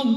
called